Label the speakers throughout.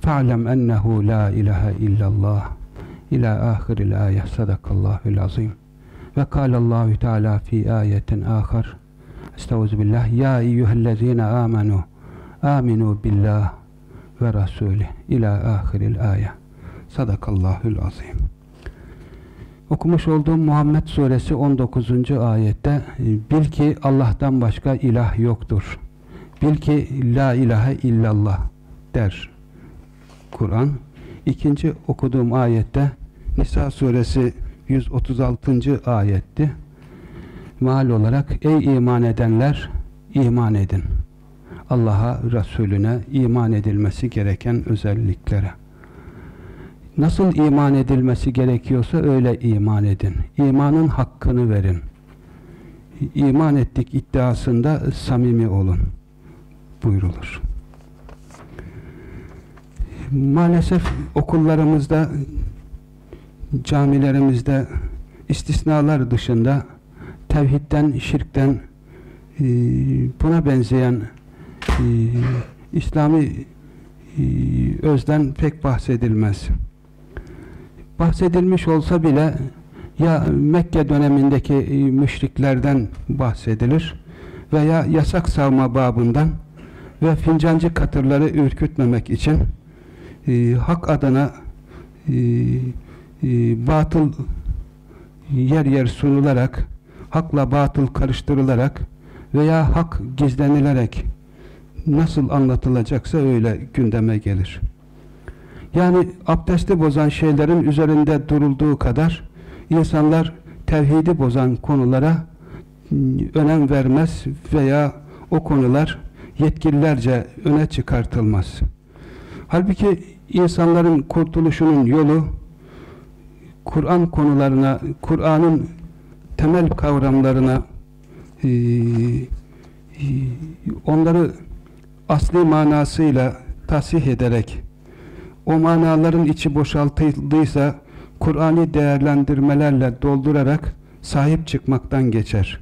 Speaker 1: Fa'lem ennehu la ilahe illallah ila ahiril ayet sadakallahul azim. Ve kâlallahu teâlâ fî ayetin âkhar. Estağfirullah. Ya eyyühellezîne âmenû. Âminû billah ve rasûlih ila ahiril ayet. Sadakallahul azim. Okumuş olduğum Muhammed suresi 19. ayette Bil ki Allah'tan başka ilah yoktur. Bil ki la ilahe illallah der Kur'an. İkinci okuduğum ayette Nisa suresi 136. ayetti. Mal olarak ey iman edenler iman edin. Allah'a, Resulüne iman edilmesi gereken özelliklere. Nasıl iman edilmesi gerekiyorsa öyle iman edin. İmanın hakkını verin. İman ettik iddiasında samimi olun buyrulur maalesef okullarımızda, camilerimizde istisnalar dışında tevhidden, şirkten e, buna benzeyen e, İslami e, özden pek bahsedilmez. Bahsedilmiş olsa bile ya Mekke dönemindeki müşriklerden bahsedilir veya yasak savma babından ve fincancı katırları ürkütmemek için e, hak adına e, e, batıl yer yer sunularak hakla batıl karıştırılarak veya hak gizlenilerek nasıl anlatılacaksa öyle gündeme gelir. Yani abdesti bozan şeylerin üzerinde durulduğu kadar insanlar tevhidi bozan konulara önem vermez veya o konular yetkililerce öne çıkartılmaz. Halbuki insanların kurtuluşunun yolu Kur'an konularına, Kur'an'ın temel kavramlarına e, e, onları asli manasıyla tasih ederek o manaların içi boşaltıldıysa Kur'an'ı değerlendirmelerle doldurarak sahip çıkmaktan geçer.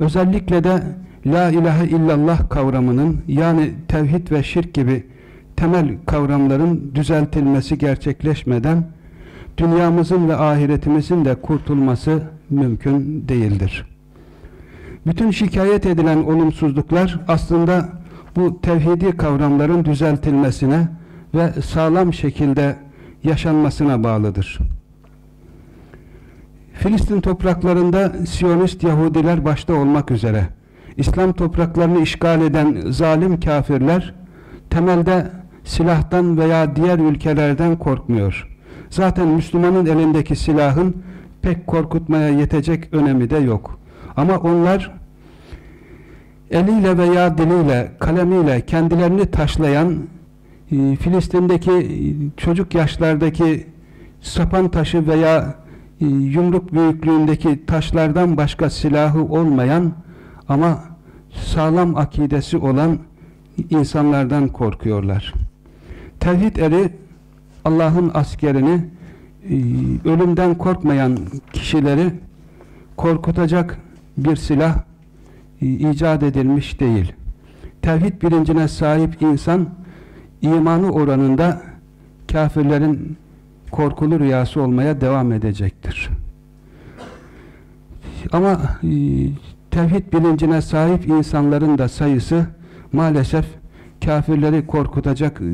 Speaker 1: Özellikle de La ilahe illallah kavramının yani tevhid ve şirk gibi temel kavramların düzeltilmesi gerçekleşmeden dünyamızın ve ahiretimizin de kurtulması mümkün değildir. Bütün şikayet edilen olumsuzluklar aslında bu tevhidi kavramların düzeltilmesine ve sağlam şekilde yaşanmasına bağlıdır. Filistin topraklarında Siyonist Yahudiler başta olmak üzere İslam topraklarını işgal eden zalim kafirler temelde silahtan veya diğer ülkelerden korkmuyor. Zaten Müslümanın elindeki silahın pek korkutmaya yetecek önemi de yok. Ama onlar eliyle veya diliyle, kalemiyle kendilerini taşlayan e, Filistin'deki e, çocuk yaşlardaki sapan taşı veya e, yumruk büyüklüğündeki taşlardan başka silahı olmayan ama sağlam akidesi olan insanlardan korkuyorlar. Tevhid eri Allah'ın askerini e, ölümden korkmayan kişileri korkutacak bir silah e, icat edilmiş değil. Tevhid bilincine sahip insan imanı oranında kafirlerin korkulu rüyası olmaya devam edecektir. Ama e, tevhid bilincine sahip insanların da sayısı maalesef kafirleri korkutacak e,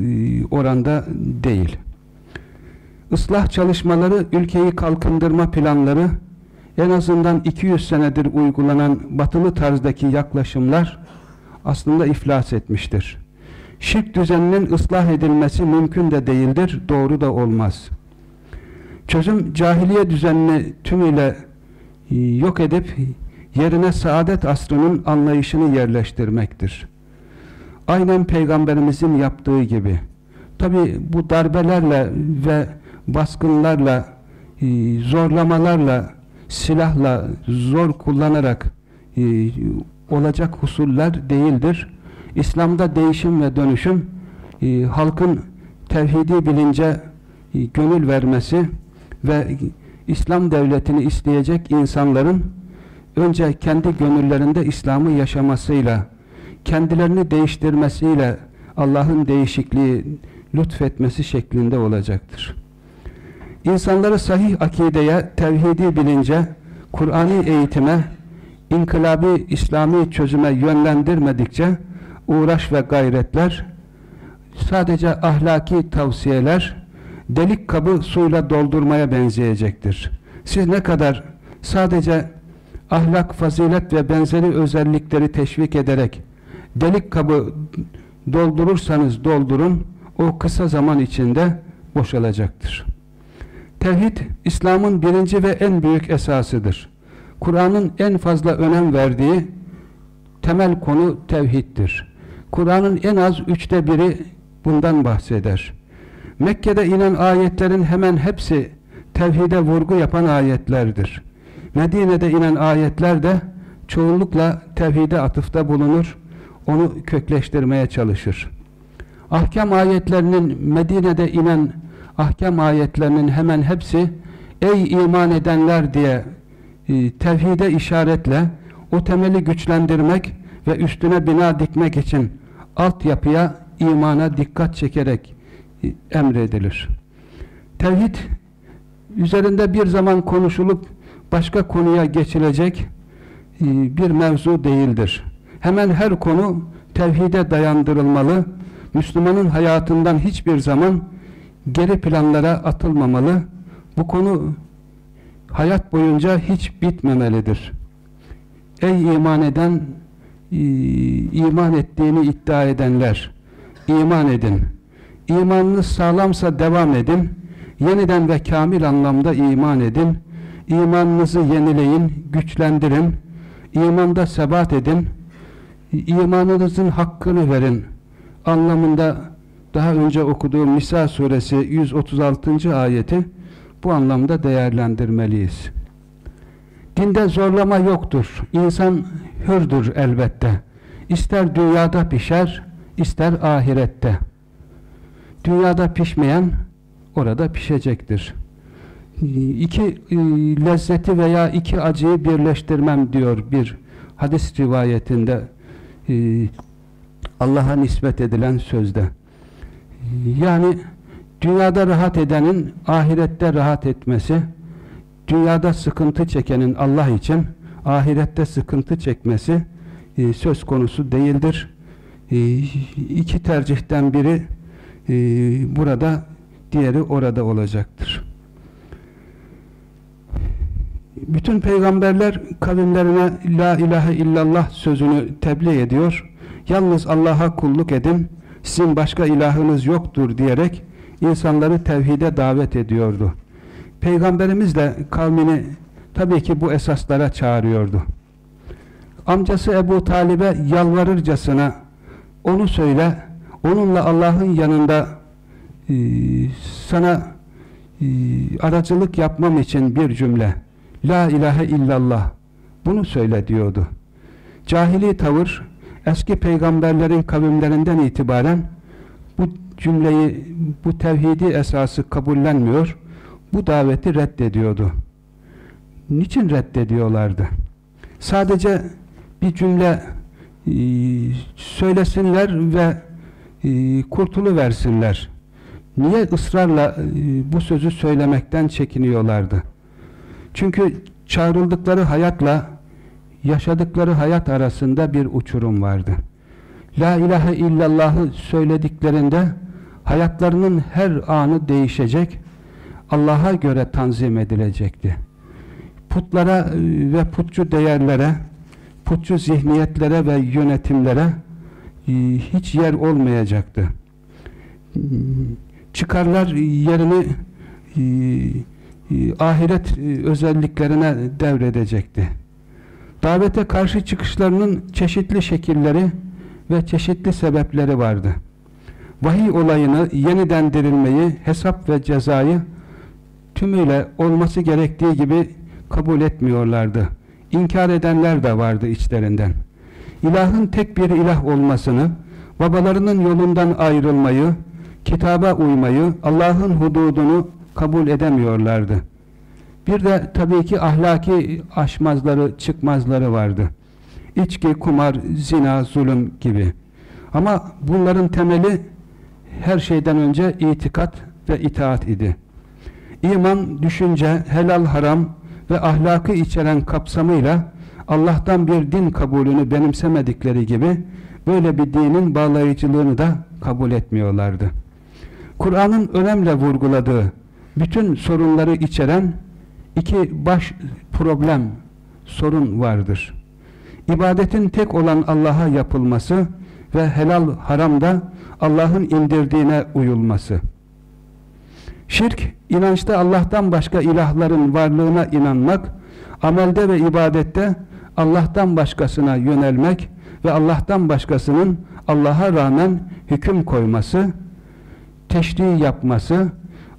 Speaker 1: oranda değil. ıslah çalışmaları, ülkeyi kalkındırma planları, en azından 200 senedir uygulanan batılı tarzdaki yaklaşımlar aslında iflas etmiştir. Şirk düzeninin ıslah edilmesi mümkün de değildir, doğru da olmaz. Çözüm cahiliye düzenini tümüyle e, yok edip yerine saadet asrının anlayışını yerleştirmektir. Aynen Peygamberimizin yaptığı gibi. Tabi bu darbelerle ve baskınlarla, e, zorlamalarla, silahla, zor kullanarak e, olacak husuller değildir. İslam'da değişim ve dönüşüm halkın tevhidi bilince gönül vermesi, ve İslam devletini isteyecek insanların önce kendi gönüllerinde İslam'ı yaşamasıyla, kendilerini değiştirmesiyle Allah'ın değişikliği lütfetmesi şeklinde olacaktır. İnsanları sahih akideye, tevhidi bilince, Kur'an'i eğitime, inkılabi İslami çözüme yönlendirmedikçe uğraş ve gayretler sadece ahlaki tavsiyeler delik kabı suyla doldurmaya benzeyecektir. Siz ne kadar sadece ahlak, fazilet ve benzeri özellikleri teşvik ederek delik kabı doldurursanız doldurun, o kısa zaman içinde boşalacaktır. Tevhid, İslam'ın birinci ve en büyük esasıdır. Kur'an'ın en fazla önem verdiği temel konu tevhiddir. Kur'an'ın en az üçte biri bundan bahseder. Mekke'de inen ayetlerin hemen hepsi tevhide vurgu yapan ayetlerdir. Medine'de inen ayetler de çoğunlukla tevhide atıfta bulunur, onu kökleştirmeye çalışır. Ahkam ayetlerinin Medine'de inen ahkam ayetlerinin hemen hepsi ey iman edenler diye e, tevhide işaretle o temeli güçlendirmek ve üstüne bina dikmek için altyapıya imana dikkat çekerek emredilir. Tevhid üzerinde bir zaman konuşulup başka konuya geçilecek e, bir mevzu değildir. Hemen her konu tevhide dayandırılmalı. Müslümanın hayatından hiçbir zaman geri planlara atılmamalı. Bu konu hayat boyunca hiç bitmemelidir. Ey iman eden, e, iman ettiğini iddia edenler, iman edin. İmanınız sağlamsa devam edin. Yeniden ve kamil anlamda iman edin. İmanınızı yenileyin, güçlendirin. İmanda sebat edin. İmanınızın hakkını verin. Anlamında daha önce okuduğum Nisa suresi 136. ayeti bu anlamda değerlendirmeliyiz. Dinde zorlama yoktur. İnsan hürdür elbette. İster dünyada pişer, ister ahirette. Dünyada pişmeyen orada pişecektir. İki e, lezzeti veya iki acıyı birleştirmem diyor bir hadis rivayetinde e, Allah'a nispet edilen sözde. Yani dünyada rahat edenin ahirette rahat etmesi, dünyada sıkıntı çekenin Allah için ahirette sıkıntı çekmesi e, söz konusu değildir. İki tercihten biri e, burada diğeri orada olacaktır. Bütün peygamberler kavimlerine la ilahe illallah sözünü tebliğ ediyor. Yalnız Allah'a kulluk edin, sizin başka ilahınız yoktur diyerek insanları tevhide davet ediyordu. Peygamberimiz de kavmini tabii ki bu esaslara çağırıyordu. Amcası Ebu Talib'e yalvarırcasına onu söyle, onunla Allah'ın yanında e, sana e, aracılık yapmam için bir cümle La ilahe illallah bunu söyle diyordu. Cahili tavır eski peygamberlerin kavimlerinden itibaren bu cümleyi, bu tevhidi esası kabullenmiyor, bu daveti reddediyordu. Niçin reddediyorlardı? Sadece bir cümle e, söylesinler ve e, kurtulu versinler. Niye ısrarla e, bu sözü söylemekten çekiniyorlardı? Çünkü çağrıldıkları hayatla yaşadıkları hayat arasında bir uçurum vardı. La ilahe illallah'ı söylediklerinde hayatlarının her anı değişecek. Allah'a göre tanzim edilecekti. Putlara e, ve putçu değerlere, putçu zihniyetlere ve yönetimlere e, hiç yer olmayacaktı. Çıkarlar yerini e, ahiret özelliklerine devredecekti. Davete karşı çıkışlarının çeşitli şekilleri ve çeşitli sebepleri vardı. Vahiy olayını yeniden dirilmeyi, hesap ve cezayı tümüyle olması gerektiği gibi kabul etmiyorlardı. İnkar edenler de vardı içlerinden. İlahın tek bir ilah olmasını, babalarının yolundan ayrılmayı, kitaba uymayı, Allah'ın hududunu kabul edemiyorlardı. Bir de tabii ki ahlaki aşmazları, çıkmazları vardı. İçki, kumar, zina, zulüm gibi. Ama bunların temeli her şeyden önce itikat ve itaat idi. İman, düşünce, helal haram ve ahlakı içeren kapsamıyla Allah'tan bir din kabulünü benimsemedikleri gibi böyle bir dinin bağlayıcılığını da kabul etmiyorlardı. Kur'an'ın önemli vurguladığı bütün sorunları içeren iki baş problem, sorun vardır. İbadetin tek olan Allah'a yapılması ve helal haramda Allah'ın indirdiğine uyulması. Şirk, inançta Allah'tan başka ilahların varlığına inanmak, amelde ve ibadette Allah'tan başkasına yönelmek ve Allah'tan başkasının Allah'a rağmen hüküm koyması, teşri yapması,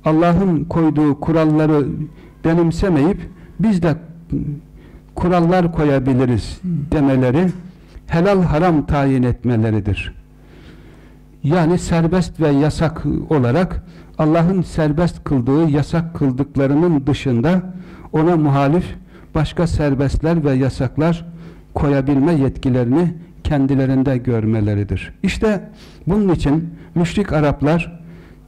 Speaker 1: Allah'ın koyduğu kuralları benimsemeyip biz de kurallar koyabiliriz demeleri helal haram tayin etmeleridir. Yani serbest ve yasak olarak Allah'ın serbest kıldığı, yasak kıldıklarının dışında ona muhalif başka serbestler ve yasaklar koyabilme yetkilerini kendilerinde görmeleridir. İşte bunun için müşrik Araplar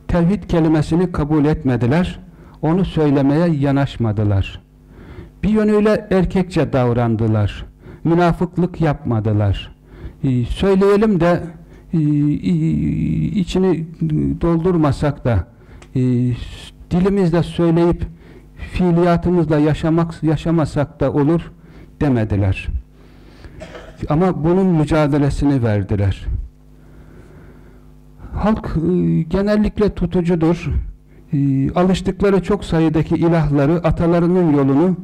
Speaker 1: tevhid kelimesini kabul etmediler, onu söylemeye yanaşmadılar. Bir yönüyle erkekçe davrandılar, münafıklık yapmadılar. Ee, söyleyelim de e, içini doldurmasak da e, dilimizle söyleyip fiiliyatımızla yaşamak yaşamasak da olur demediler. Ama bunun mücadelesini verdiler. Halk e, genellikle tutucudur. E, alıştıkları çok sayıdaki ilahları, atalarının yolunu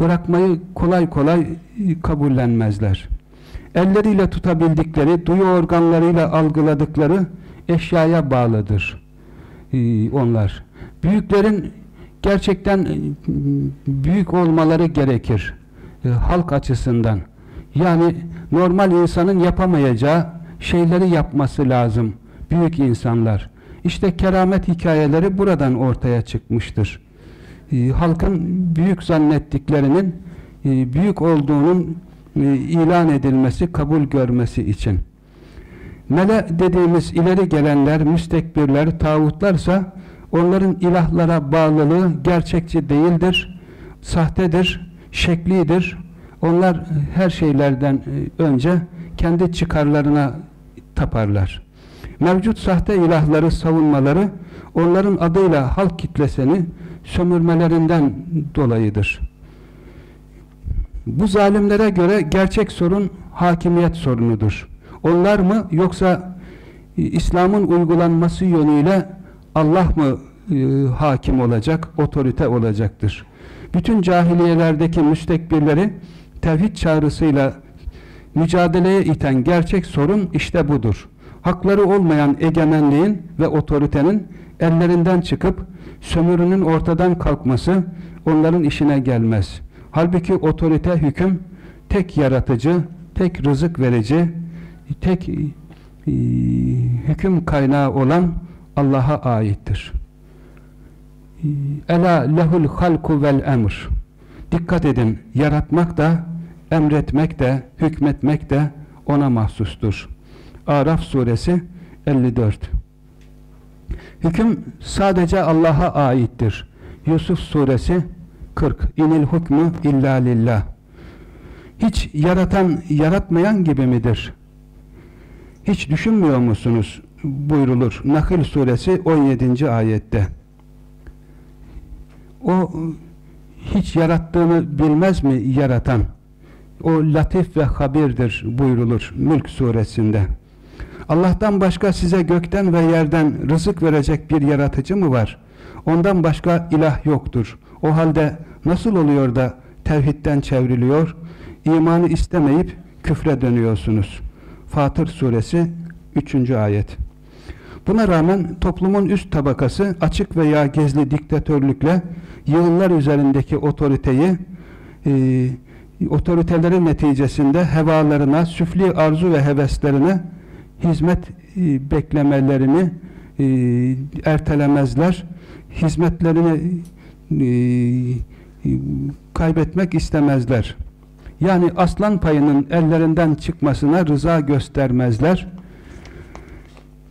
Speaker 1: bırakmayı kolay kolay e, kabullenmezler. Elleriyle tutabildikleri, duyu organlarıyla algıladıkları eşyaya bağlıdır onlar. Büyüklerin gerçekten büyük olmaları gerekir halk açısından. Yani normal insanın yapamayacağı şeyleri yapması lazım büyük insanlar. İşte keramet hikayeleri buradan ortaya çıkmıştır. E, halkın büyük zannettiklerinin e, büyük olduğunun e, ilan edilmesi, kabul görmesi için. Mele dediğimiz ileri gelenler, müstekbirler, tağutlarsa onların ilahlara bağlılığı gerçekçi değildir, sahtedir, şeklidir. Onlar her şeylerden e, önce kendi çıkarlarına taparlar mevcut sahte ilahları savunmaları onların adıyla halk kitlesini sömürmelerinden dolayıdır. Bu zalimlere göre gerçek sorun hakimiyet sorunudur. Onlar mı yoksa İslam'ın uygulanması yönüyle Allah mı e, hakim olacak, otorite olacaktır? Bütün cahiliyelerdeki müstekbirleri tevhid çağrısıyla mücadeleye iten gerçek sorun işte budur hakları olmayan egemenliğin ve otoritenin ellerinden çıkıp sömürünün ortadan kalkması onların işine gelmez. Halbuki otorite hüküm tek yaratıcı, tek rızık verici, tek e, hüküm kaynağı olan Allah'a aittir. Ela lehul halku vel emr. Dikkat edin, yaratmak da, emretmek de, hükmetmek de ona mahsustur. Araf suresi 54 Hüküm sadece Allah'a aittir. Yusuf suresi 40 İnil hukmu illa lillah Hiç yaratan, yaratmayan gibi midir? Hiç düşünmüyor musunuz? buyrulur. Nahl suresi 17. ayette. O hiç yarattığını bilmez mi yaratan? O latif ve habirdir buyrulur Mülk suresinde. Allah'tan başka size gökten ve yerden rızık verecek bir yaratıcı mı var? Ondan başka ilah yoktur. O halde nasıl oluyor da tevhidden çevriliyor, imanı istemeyip küfre dönüyorsunuz? Fatır suresi 3. ayet. Buna rağmen toplumun üst tabakası açık veya gizli diktatörlükle yığınlar üzerindeki otoriteyi e, otoritelerin neticesinde hevalarına, süfli arzu ve heveslerine hizmet e, beklemelerini e, ertelemezler. Hizmetlerini e, kaybetmek istemezler. Yani aslan payının ellerinden çıkmasına rıza göstermezler.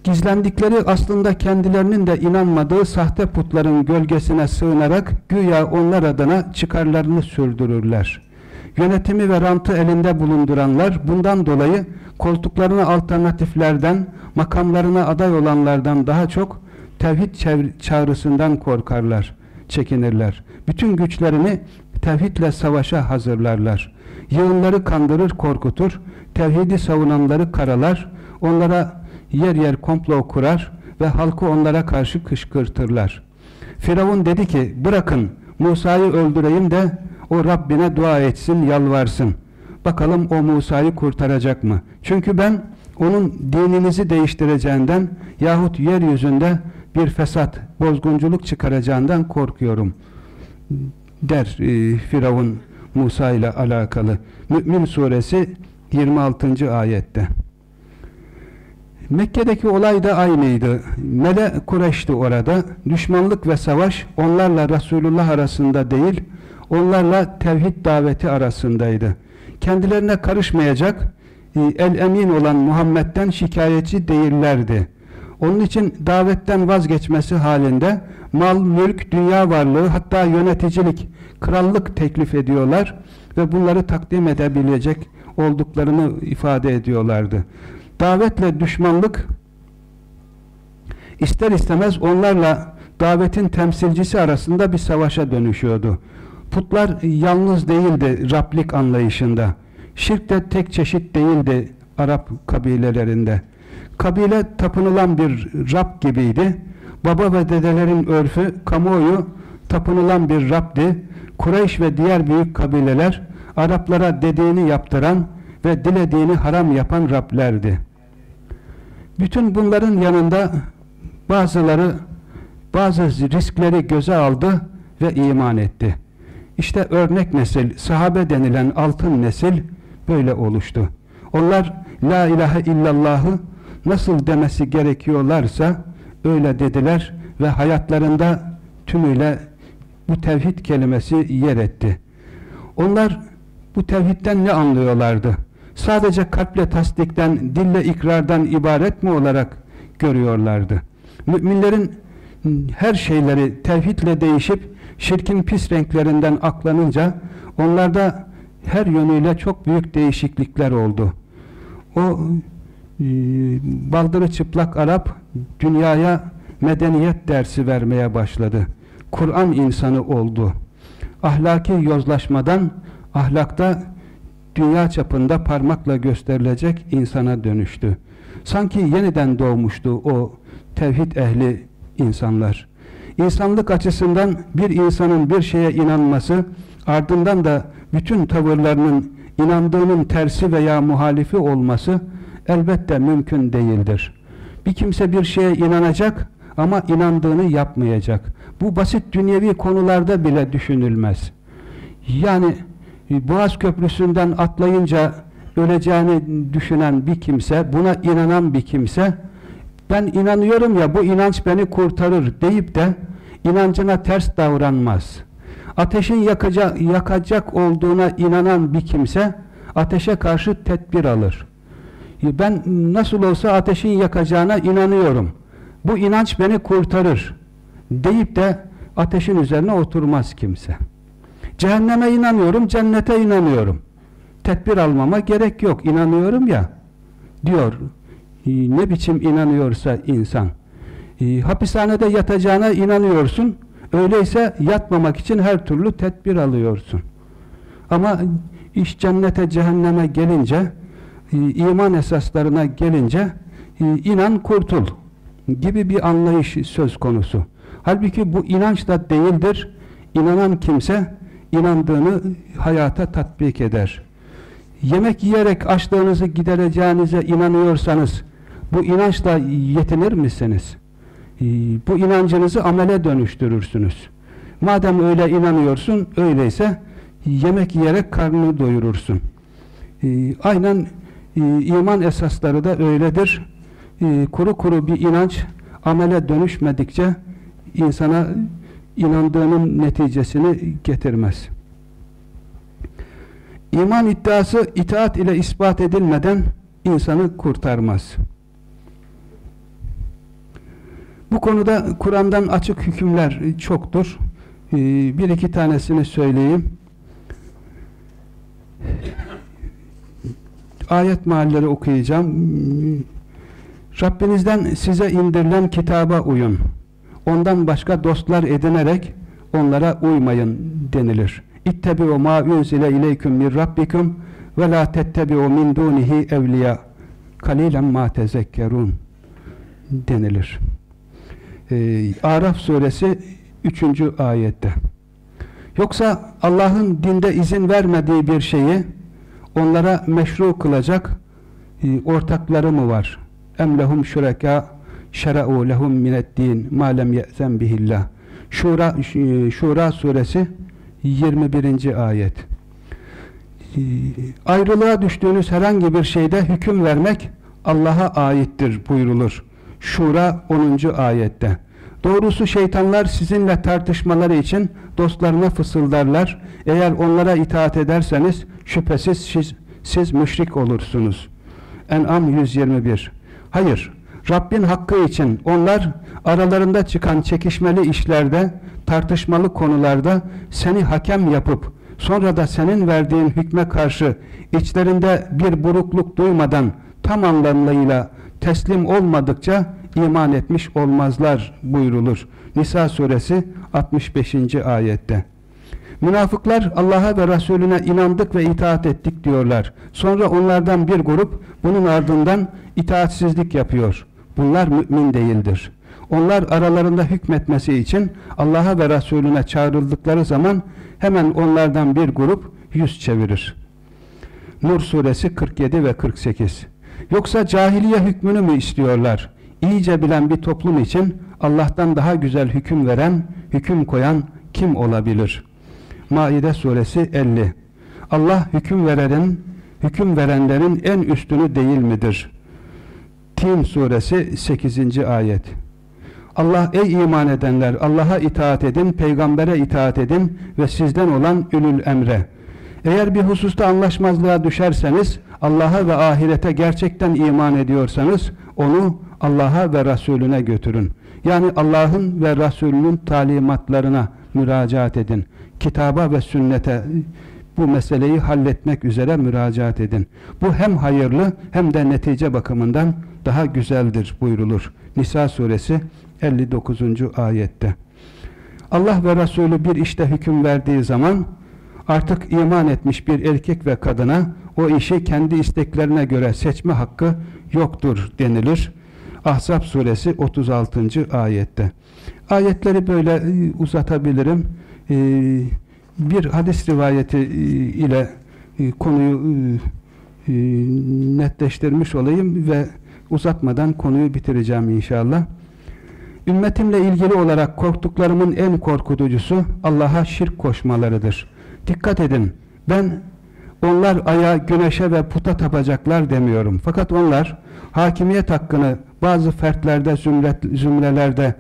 Speaker 1: Gizlendikleri aslında kendilerinin de inanmadığı sahte putların gölgesine sığınarak güya onlar adına çıkarlarını sürdürürler. Yönetimi ve rantı elinde bulunduranlar bundan dolayı koltuklarına alternatiflerden, makamlarına aday olanlardan daha çok tevhid çağrısından korkarlar, çekinirler. Bütün güçlerini tevhidle savaşa hazırlarlar. Yığınları kandırır, korkutur, tevhidi savunanları karalar, onlara yer yer komplo kurar ve halkı onlara karşı kışkırtırlar. Firavun dedi ki, bırakın Musa'yı öldüreyim de o Rabbine dua etsin, yalvarsın. Bakalım o Musa'yı kurtaracak mı? Çünkü ben onun dininizi değiştireceğinden yahut yeryüzünde bir fesat, bozgunculuk çıkaracağından korkuyorum der e, Firavun Musa ile alakalı. Mü'min suresi 26. ayette. Mekke'deki olay da aynıydı. Mele Kureş'ti orada. Düşmanlık ve savaş onlarla Resulullah arasında değil, onlarla tevhid daveti arasındaydı. Kendilerine karışmayacak, e, el-emin olan Muhammed'den şikayetçi değillerdi. Onun için davetten vazgeçmesi halinde mal, mülk, dünya varlığı hatta yöneticilik, krallık teklif ediyorlar ve bunları takdim edebilecek olduklarını ifade ediyorlardı. Davetle düşmanlık ister istemez onlarla davetin temsilcisi arasında bir savaşa dönüşüyordu. Putlar yalnız değildi Rablik anlayışında. Şirk de tek çeşit değildi Arap kabilelerinde. Kabile tapınılan bir Rab gibiydi. Baba ve dedelerin örfü, kamuoyu tapınılan bir Rab'di. Kureyş ve diğer büyük kabileler Araplara dediğini yaptıran ve dilediğini haram yapan Rablerdi. Bütün bunların yanında bazıları bazı riskleri göze aldı ve iman etti. İşte örnek nesil, sahabe denilen altın nesil böyle oluştu. Onlar La ilahe illallahı nasıl demesi gerekiyorlarsa öyle dediler ve hayatlarında tümüyle bu tevhid kelimesi yer etti. Onlar bu tevhidden ne anlıyorlardı? Sadece kalple tasdikten, dille ikrardan ibaret mi olarak görüyorlardı? Müminlerin her şeyleri tevhidle değişip şirkin pis renklerinden aklanınca onlarda her yönüyle çok büyük değişiklikler oldu. O e, baldırı çıplak Arap dünyaya medeniyet dersi vermeye başladı. Kur'an insanı oldu. Ahlaki yozlaşmadan ahlakta dünya çapında parmakla gösterilecek insana dönüştü. Sanki yeniden doğmuştu o tevhid ehli insanlar. İnsanlık açısından bir insanın bir şeye inanması ardından da bütün tavırlarının inandığının tersi veya muhalifi olması elbette mümkün değildir. Bir kimse bir şeye inanacak ama inandığını yapmayacak. Bu basit dünyevi konularda bile düşünülmez. Yani Boğaz Köprüsü'nden atlayınca öleceğini düşünen bir kimse, buna inanan bir kimse ben inanıyorum ya bu inanç beni kurtarır deyip de inancına ters davranmaz. Ateşin yakacak, yakacak olduğuna inanan bir kimse ateşe karşı tedbir alır. Ben nasıl olsa ateşin yakacağına inanıyorum. Bu inanç beni kurtarır deyip de ateşin üzerine oturmaz kimse. Cehenneme inanıyorum, cennete inanıyorum. Tedbir almama gerek yok, inanıyorum ya diyor. Ne biçim inanıyorsa insan. Hapishanede yatacağına inanıyorsun Öyleyse yatmamak için her türlü tedbir alıyorsun. Ama iş cennete cehenneme gelince e, iman esaslarına gelince e, inan kurtul gibi bir anlayış söz konusu. Halbuki bu inanç da değildir. İnanan kimse inandığını hayata tatbik eder. Yemek yiyerek açlığınızı gidereceğinize inanıyorsanız bu inançla yetinir misiniz? Ee, bu inancınızı amele dönüştürürsünüz. Madem öyle inanıyorsun, öyleyse yemek yiyerek karnını doyurursun. Ee, aynen e, iman esasları da öyledir. Ee, kuru kuru bir inanç amele dönüşmedikçe insana inandığının neticesini getirmez. İman iddiası itaat ile ispat edilmeden insanı kurtarmaz. Bu konuda Kur'an'dan açık hükümler çoktur. Ee, bir iki tanesini söyleyeyim. Ayet mahalleri okuyacağım. Rabbinizden size indirilen kitaba uyun. Ondan başka dostlar edinerek onlara uymayın denilir. İttebi'u ma unzile ileyküm min rabbikum ve la tettebi'u min dunihi evliya kalilen ma tezekkerun denilir. Ee, Araf suresi 3. ayette. Yoksa Allah'ın dinde izin vermediği bir şeyi onlara meşru kılacak e, ortakları mı var? Em lehum şureka şera'u lehum mineddin ma lem ye'zen bihillah. Şura, e, Şura suresi 21. ayet. E, ayrılığa düştüğünüz herhangi bir şeyde hüküm vermek Allah'a aittir buyrulur. Şura 10. ayette. Doğrusu şeytanlar sizinle tartışmaları için dostlarına fısıldarlar. Eğer onlara itaat ederseniz şüphesiz siz, siz müşrik olursunuz. En'am 121 Hayır, Rabbin hakkı için onlar aralarında çıkan çekişmeli işlerde, tartışmalı konularda seni hakem yapıp sonra da senin verdiğin hükme karşı içlerinde bir burukluk duymadan tam anlamıyla teslim olmadıkça iman etmiş olmazlar buyrulur. Nisa suresi 65. ayette. Münafıklar Allah'a ve Resulüne inandık ve itaat ettik diyorlar. Sonra onlardan bir grup bunun ardından itaatsizlik yapıyor. Bunlar mümin değildir. Onlar aralarında hükmetmesi için Allah'a ve Resulüne çağrıldıkları zaman hemen onlardan bir grup yüz çevirir. Nur suresi 47 ve 48 Yoksa cahiliye hükmünü mü istiyorlar? İyice bilen bir toplum için Allah'tan daha güzel hüküm veren, hüküm koyan kim olabilir? Maide suresi 50 Allah hüküm verenin, hüküm verenlerin en üstünü değil midir? Tin suresi 8. ayet Allah ey iman edenler Allah'a itaat edin, peygambere itaat edin ve sizden olan ülül emre. Eğer bir hususta anlaşmazlığa düşerseniz Allah'a ve ahirete gerçekten iman ediyorsanız onu Allah'a ve Resulüne götürün. Yani Allah'ın ve Resulünün talimatlarına müracaat edin. Kitaba ve sünnete bu meseleyi halletmek üzere müracaat edin. Bu hem hayırlı hem de netice bakımından daha güzeldir buyrulur. Nisa suresi 59. ayette. Allah ve Resulü bir işte hüküm verdiği zaman artık iman etmiş bir erkek ve kadına o işi kendi isteklerine göre seçme hakkı yoktur denilir. Ahzab suresi 36. ayette. Ayetleri böyle e, uzatabilirim. E, bir hadis rivayeti e, ile konuyu netleştirmiş olayım ve uzatmadan konuyu bitireceğim inşallah. Ümmetimle ilgili olarak korktuklarımın en korkutucusu Allah'a şirk koşmalarıdır. Dikkat edin, ben onlar aya, güneşe ve puta tapacaklar demiyorum. Fakat onlar hakimiyet hakkını bazı fertlerde, zümret, zümrelerde,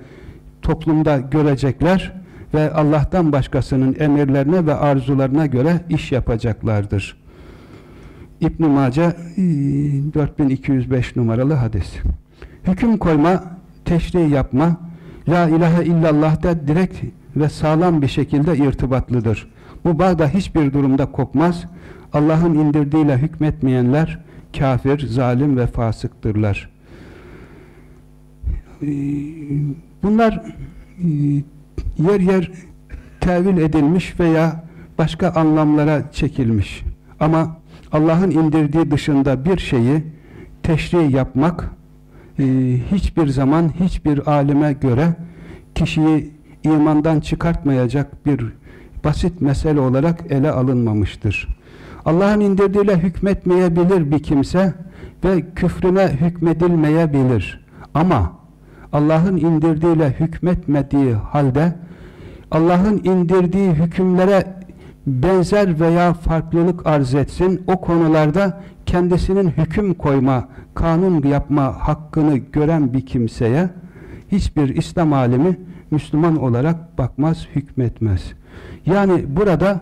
Speaker 1: toplumda görecekler ve Allah'tan başkasının emirlerine ve arzularına göre iş yapacaklardır. İbn-i Mace 4205 numaralı hadis. Hüküm koyma, teşri yapma, La ilahe illallah da direkt ve sağlam bir şekilde irtibatlıdır. Bu bağda hiçbir durumda kopmaz. Allah'ın indirdiğiyle hükmetmeyenler kafir, zalim ve fasıktırlar. Ee, bunlar e, yer yer tevil edilmiş veya başka anlamlara çekilmiş. Ama Allah'ın indirdiği dışında bir şeyi teşri yapmak e, hiçbir zaman hiçbir alime göre kişiyi imandan çıkartmayacak bir basit mesele olarak ele alınmamıştır. Allah'ın indirdiğiyle hükmetmeyebilir bir kimse ve küfrüne hükmedilmeyebilir. Ama Allah'ın indirdiğiyle hükmetmediği halde Allah'ın indirdiği hükümlere benzer veya farklılık arz etsin, o konularda kendisinin hüküm koyma, kanun yapma hakkını gören bir kimseye hiçbir İslam alimi Müslüman olarak bakmaz, hükmetmez. Yani burada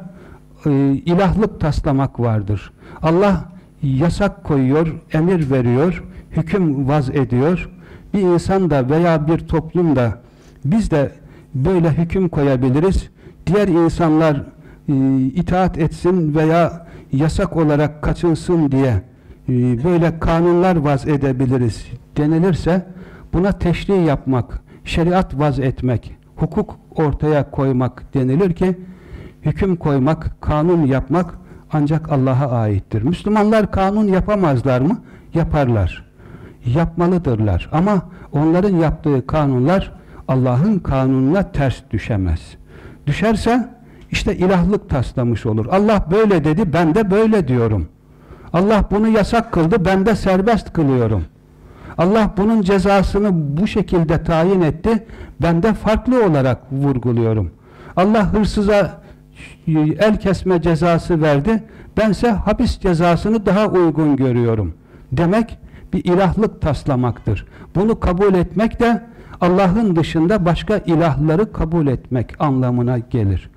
Speaker 1: e, ilahlık taslamak vardır. Allah yasak koyuyor, emir veriyor, hüküm vaz ediyor. Bir insan da veya bir toplum da biz de böyle hüküm koyabiliriz. Diğer insanlar e, itaat etsin veya yasak olarak kaçınsın diye e, böyle kanunlar vaz edebiliriz denilirse buna teşri yapmak, şeriat vaz etmek, hukuk ortaya koymak denilir ki hüküm koymak, kanun yapmak ancak Allah'a aittir. Müslümanlar kanun yapamazlar mı? Yaparlar. Yapmalıdırlar. Ama onların yaptığı kanunlar Allah'ın kanununa ters düşemez. Düşerse işte ilahlık taslamış olur. Allah böyle dedi, ben de böyle diyorum. Allah bunu yasak kıldı, ben de serbest kılıyorum. Allah bunun cezasını bu şekilde tayin etti, ben de farklı olarak vurguluyorum. Allah hırsıza el kesme cezası verdi, bense hapis cezasını daha uygun görüyorum. Demek bir ilahlık taslamaktır. Bunu kabul etmek de Allah'ın dışında başka ilahları kabul etmek anlamına gelir.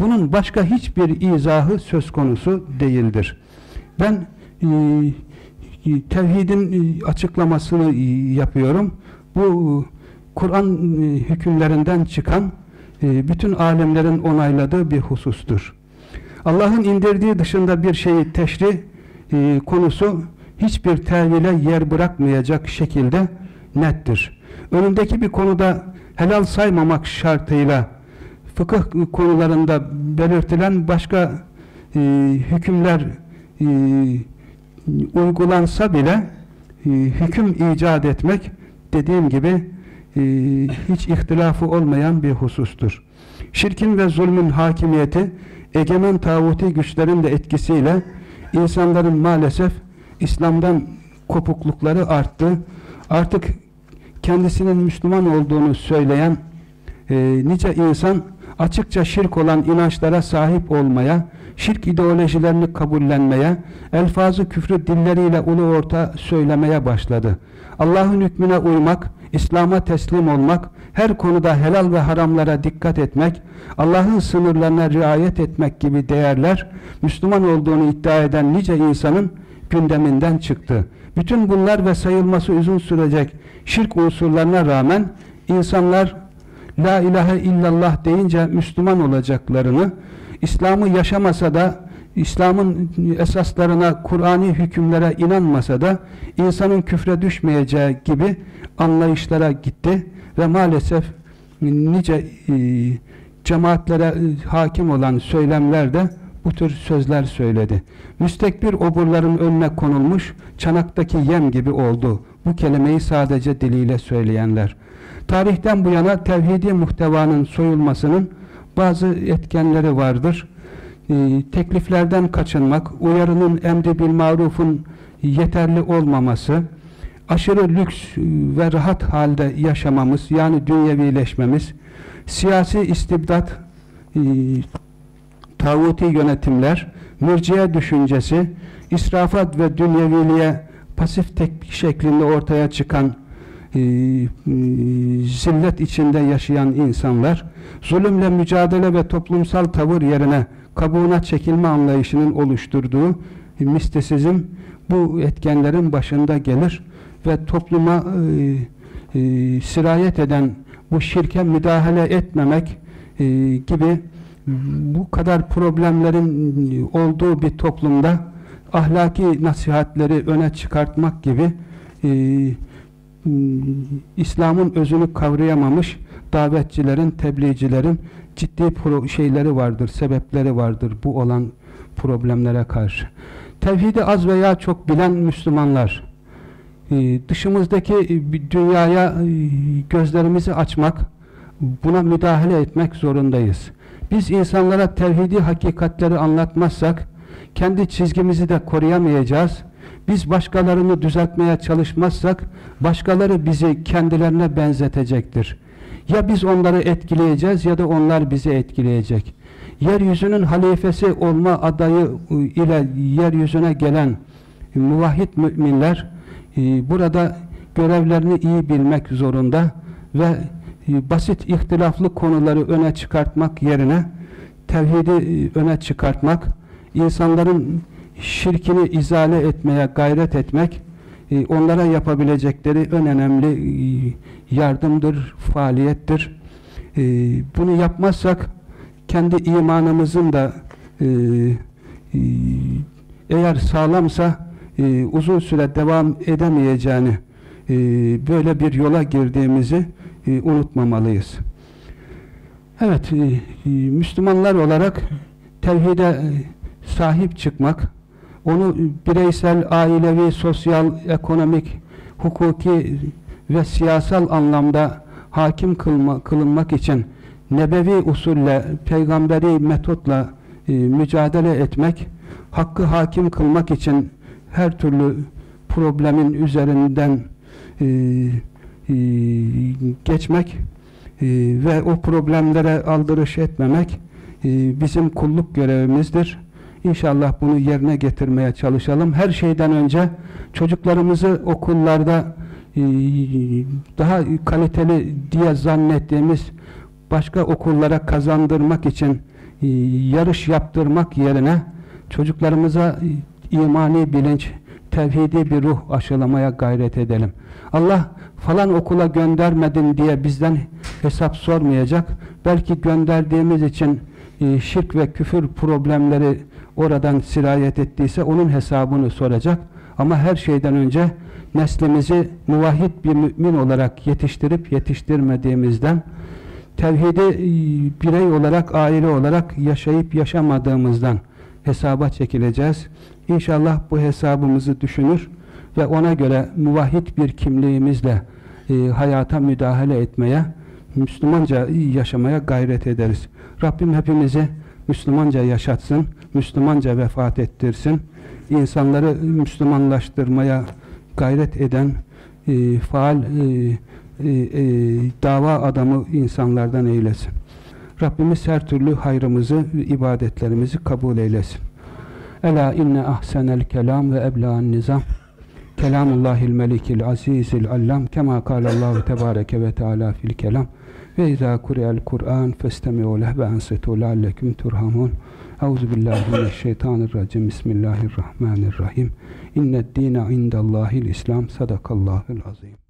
Speaker 1: Bunun başka hiçbir izahı söz konusu değildir. Ben e, e tevhidin e, açıklamasını yapıyorum. Bu Kur'an hükümlerinden çıkan bütün alemlerin onayladığı bir husustur. Allah'ın indirdiği dışında bir şeyi teşri konusu hiçbir tevhile yer bırakmayacak şekilde nettir. Önündeki bir konuda helal saymamak şartıyla fıkıh konularında belirtilen başka e, hükümler e, uygulansa bile e, hüküm icat etmek dediğim gibi e, hiç ihtilafı olmayan bir husustur. Şirkin ve zulmün hakimiyeti egemen tağuti güçlerin de etkisiyle insanların maalesef İslam'dan kopuklukları arttı. Artık kendisinin Müslüman olduğunu söyleyen e, nice insan açıkça şirk olan inançlara sahip olmaya, şirk ideolojilerini kabullenmeye, elfazı küfrü dilleriyle ulu orta söylemeye başladı. Allah'ın hükmüne uymak, İslam'a teslim olmak, her konuda helal ve haramlara dikkat etmek, Allah'ın sınırlarına riayet etmek gibi değerler, Müslüman olduğunu iddia eden nice insanın gündeminden çıktı. Bütün bunlar ve sayılması uzun sürecek şirk unsurlarına rağmen insanlar La ilahe illallah deyince Müslüman olacaklarını, İslam'ı yaşamasa da, İslam'ın esaslarına, Kur'ani hükümlere inanmasa da insanın küfre düşmeyeceği gibi anlayışlara gitti ve maalesef nice e, cemaatlere e, hakim olan söylemler de bu tür sözler söyledi. Müstekbir oburların önüne konulmuş, çanaktaki yem gibi oldu. Bu kelimeyi sadece diliyle söyleyenler. Tarihten bu yana tevhidi muhtevanın soyulmasının bazı etkenleri vardır. Ee, tekliflerden kaçınmak, uyarının emri bil marufun yeterli olmaması, aşırı lüks ve rahat halde yaşamamız, yani dünyevileşmemiz, siyasi istibdat, e, tağuti yönetimler, mürciye düşüncesi, israfat ve dünyeviliğe pasif tek şeklinde ortaya çıkan e, zillet içinde yaşayan insanlar zulümle mücadele ve toplumsal tavır yerine kabuğuna çekilme anlayışının oluşturduğu mistisizm bu etkenlerin başında gelir ve topluma e, e, sirayet eden bu şirke müdahale etmemek e, gibi bu kadar problemlerin olduğu bir toplumda ahlaki nasihatleri öne çıkartmak gibi e, İslam'ın özünü kavrayamamış, davetçilerin, tebliğcilerin ciddi pro şeyleri vardır, sebepleri vardır bu olan problemlere karşı. Tevhidi az veya çok bilen Müslümanlar, e, dışımızdaki dünyaya e, gözlerimizi açmak, buna müdahale etmek zorundayız. Biz insanlara tevhidi hakikatleri anlatmazsak, kendi çizgimizi de koruyamayacağız. Biz başkalarını düzeltmeye çalışmazsak, başkaları bizi kendilerine benzetecektir. Ya biz onları etkileyeceğiz ya da onlar bizi etkileyecek. Yeryüzünün halifesi olma adayı ile yeryüzüne gelen muvahhid müminler e, burada görevlerini iyi bilmek zorunda ve e, basit ihtilaflı konuları öne çıkartmak yerine tevhidi e, öne çıkartmak, insanların şirkini izale etmeye gayret etmek, onlara yapabilecekleri en önemli yardımdır, faaliyettir. Bunu yapmazsak kendi imanımızın da eğer sağlamsa uzun süre devam edemeyeceğini böyle bir yola girdiğimizi unutmamalıyız. Evet, Müslümanlar olarak tevhide sahip çıkmak, onu bireysel, ailevi, sosyal, ekonomik, hukuki ve siyasal anlamda hakim kılma, kılınmak için nebevi usulle, peygamberi metotla e, mücadele etmek, hakkı hakim kılmak için her türlü problemin üzerinden e, e, geçmek e, ve o problemlere aldırış etmemek e, bizim kulluk görevimizdir. İnşallah bunu yerine getirmeye çalışalım. Her şeyden önce çocuklarımızı okullarda e, daha kaliteli diye zannettiğimiz başka okullara kazandırmak için e, yarış yaptırmak yerine çocuklarımıza e, imani bilinç, tevhidi bir ruh aşılamaya gayret edelim. Allah falan okula göndermedin diye bizden hesap sormayacak. Belki gönderdiğimiz için e, şirk ve küfür problemleri oradan sirayet ettiyse onun hesabını soracak. Ama her şeyden önce neslimizi muvahhid bir mümin olarak yetiştirip yetiştirmediğimizden tevhidi e, birey olarak, aile olarak yaşayıp yaşamadığımızdan hesaba çekileceğiz. İnşallah bu hesabımızı düşünür ve ona göre muvahhid bir kimliğimizle e, hayata müdahale etmeye, Müslümanca yaşamaya gayret ederiz. Rabbim hepimizi Müslümanca yaşatsın, Müslümanca vefat ettirsin. İnsanları Müslümanlaştırmaya gayret eden e, faal e, e, e, dava adamı insanlardan eylesin. Rabbimiz her türlü hayrımızı, ibadetlerimizi kabul eylesin. Ela inne ahsenel kelam ve ebla'n nizam. Kelamullahil melikil azizil allam kema kâlallahu tebâreke ve teâlâ fil kelam ve izâ kureyel Kur'an festemi'u leh ve ensitu lealleküm turhamun. Euzu billahi mineşşeytanirracim. Bismillahirrahmanirrahim. İnned dîne indallâhil İslam. Sadakallâhul azîm.